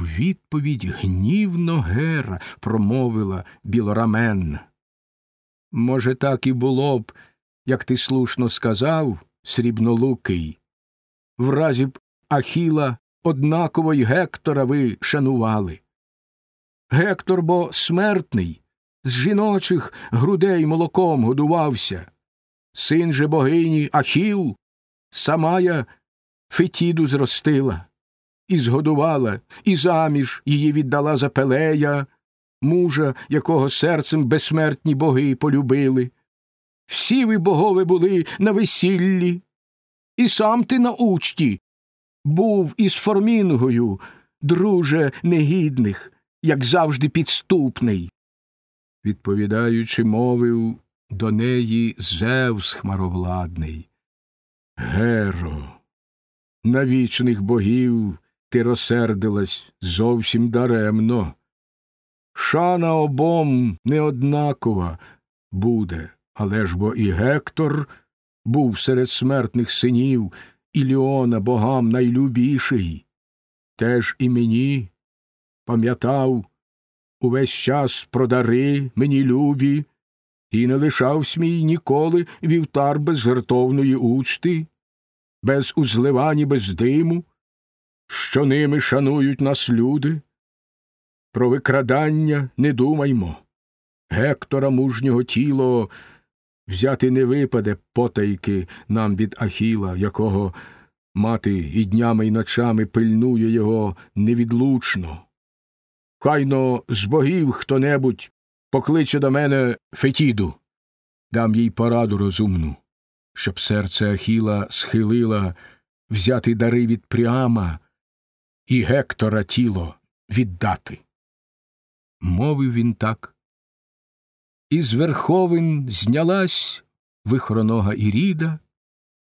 Відповідь гнівно Гера промовила білораменна. Може, так і було б, як ти слушно сказав, срібнолукий. В разі б Ахіла однаково й Гектора ви шанували. Гектор бо смертний, з жіночих грудей молоком годувався. Син же богині Ахіл, сама я Фетіду зростила, і згодувала, і заміж її віддала за Пелея, мужа, якого серцем безсмертні боги полюбили. Всі ви богови були на весіллі, і сам ти на учті був із Формінгою, друже негідних, як завжди підступний. Відповідаючи, мовив до неї Зевс хмаровладний. Геро, на вічних богів ти розсердилась зовсім даремно. Шана обом неоднакова буде, але ж бо і Гектор був серед смертних синів Іліона богам найлюбіший. Теж і мені пам'ятав увесь час про дари мені любі, і не лишався мій ніколи вівтар без жертовної учти, без узливані, без диму, що ними шанують нас люди. Про викрадання не думаймо. Гектора мужнього тіло взяти не випаде потайки нам від Ахіла, якого мати і днями й ночами пильнує його невідлучно. Хайно з богів хто небудь покличе до мене Фетіду, дам їй пораду розумну, щоб серце Ахіла схилила взяти дари від Пріама і Гектора тіло віддати. Мовив він так. Із верховин знялась вихоронога Іріда,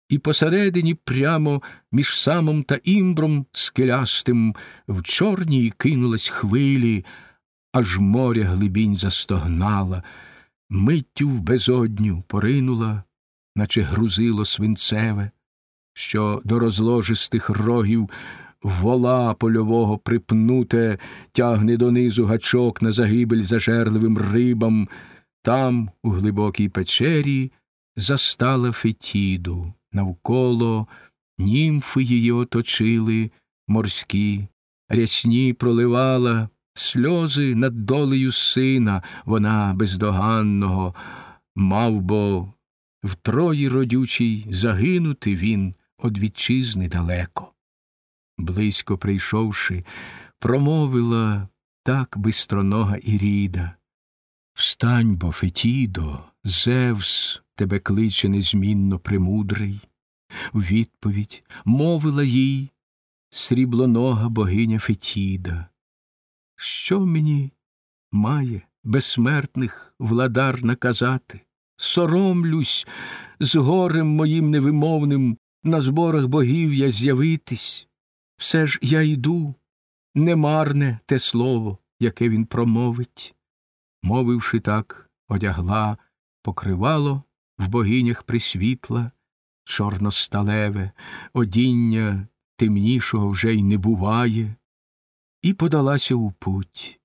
і посередині прямо між самом та імбром скелястим в чорній кинулась хвилі, аж моря глибінь застогнала, миттю в безодню поринула, наче грузило свинцеве, що до розложистих рогів вола польового припнуте тягне донизу гачок на загибель зажерливим рибам, там, у глибокій печері, застала Фетіду, навколо німфи її оточили морські, рясні проливала сльози над долею сина, вона бездоганного, мав бо втрої родючій загинути він од вітчизни далеко. Близько прийшовши, промовила так бистронога Іріда. Встань бо, Фетідо, Зевс тебе кличе незмінно премудрий. У відповідь мовила їй сріблонога богиня Фетіда. Що мені має безсмертних владар наказати? Соромлюсь з горем моїм невимовним на зборах богів я з'явитись. Все ж я йду, немарне те слово, яке він промовить. Мовивши так, одягла покривало в богинях присвітла, чорносталеве, одіння темнішого вже й не буває, і подалася у путь.